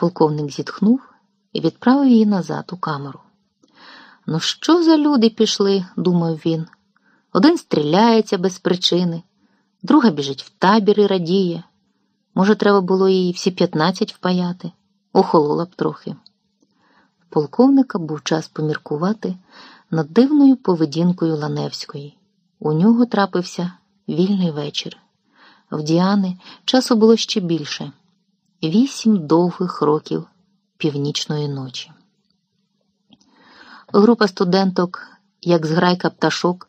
Полковник зітхнув і відправив її назад у камеру. Ну, що за люди пішли, думав він. Один стріляється без причини, друга біжить в табір і радіє. Може, треба було її всі п'ятнадцять впаяти, охолола б трохи. Полковника був час поміркувати над дивною поведінкою Ланевської. У нього трапився вільний вечір. В Діани часу було ще більше вісім довгих років північної ночі. Група студенток, як зграйка пташок,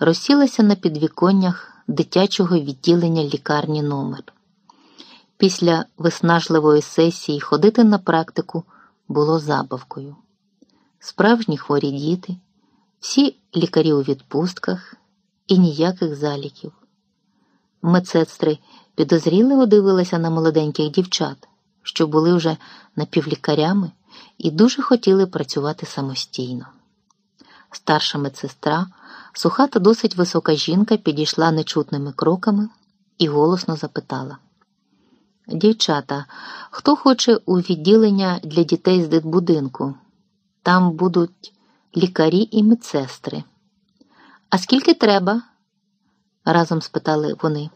розсілася на підвіконнях дитячого відділення лікарні номер. Після виснажливої сесії ходити на практику було забавкою. Справжні хворі діти, всі лікарі у відпустках і ніяких заліків. Медсестри підозріливо дивилися на молоденьких дівчат, що були вже напівлікарями і дуже хотіли працювати самостійно. Старша медсестра, суха та досить висока жінка, підійшла нечутними кроками і голосно запитала: Дівчата, хто хоче у відділення для дітей з дитбудинку? Там будуть лікарі і медсестри. А скільки треба? Разом спитали вони.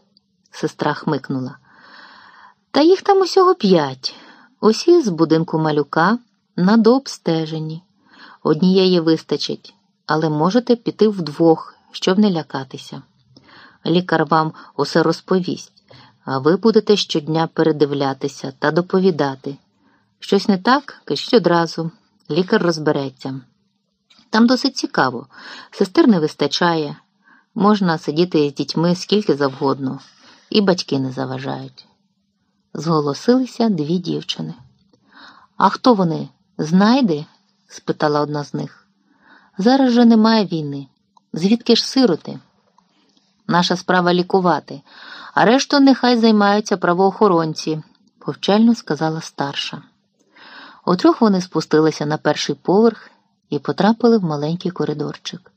Сестра хмикнула. Та їх там усього п'ять. Усі з будинку малюка на дообстеженні. Однієї вистачить, але можете піти вдвох, щоб не лякатися. Лікар вам усе розповість, а ви будете щодня передивлятися та доповідати. Щось не так, кажіть одразу, лікар розбереться. Там досить цікаво, сестер не вистачає, можна сидіти з дітьми скільки завгодно, і батьки не заважають. Зголосилися дві дівчини. А хто вони? Знайди? спитала одна з них. Зараз же немає війни. Звідки ж сироти? Наша справа лікувати, а решту нехай займаються правоохоронці, повчально сказала старша. Утрьох вони спустилися на перший поверх і потрапили в маленький коридорчик.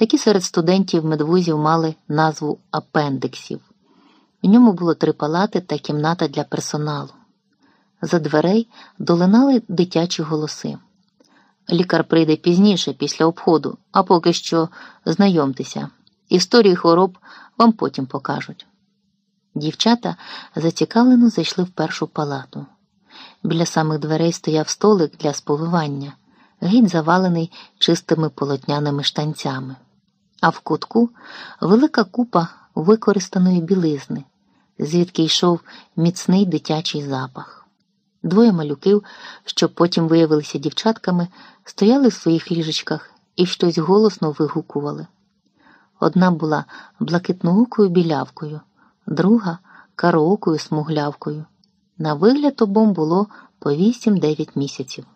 Такі серед студентів медвузів мали назву апендиксів. В ньому було три палати та кімната для персоналу. За дверей долинали дитячі голоси. Лікар прийде пізніше, після обходу, а поки що знайомтеся. Історії хвороб вам потім покажуть. Дівчата зацікавлено зайшли в першу палату. Біля самих дверей стояв столик для сповивання, геть завалений чистими полотняними штанцями, а в кутку велика купа використаної білизни, звідки йшов міцний дитячий запах. Двоє малюків, що потім виявилися дівчатками, стояли в своїх ліжечках і щось голосно вигукували. Одна була блакитноокою білявкою, друга кароокою смуглявкою. На вигляд обом було по 8-9 місяців.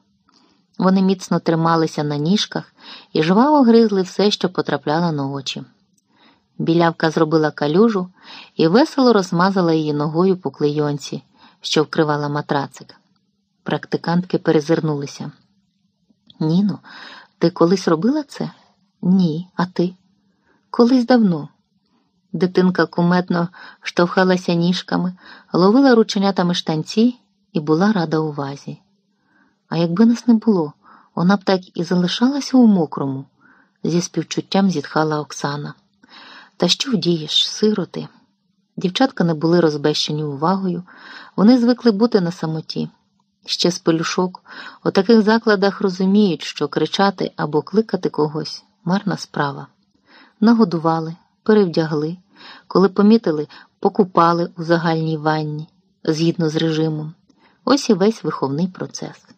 Вони міцно трималися на ніжках і жваво гризли все, що потрапляло на очі. Білявка зробила калюжу і весело розмазала її ногою по клейонці, що вкривала матрацик. Практикантки перезирнулися. Ніно, ти колись робила це? Ні, а ти? Колись давно. Дитинка куметно штовхалася ніжками, ловила рученятами штанці і була рада увазі. А якби нас не було, вона б так і залишалася у мокрому, зі співчуттям зітхала Оксана. Та що вдієш, сироти? Дівчатка не були розбещені увагою, вони звикли бути на самоті. Ще з пелюшок у таких закладах розуміють, що кричати або кликати когось марна справа. Нагодували, перевдягли, коли помітили, покупали у загальній ванні згідно з режимом. Ось і весь виховний процес.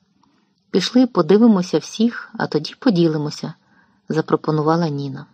Пішли, подивимося всіх, а тоді поділимося, запропонувала Ніна.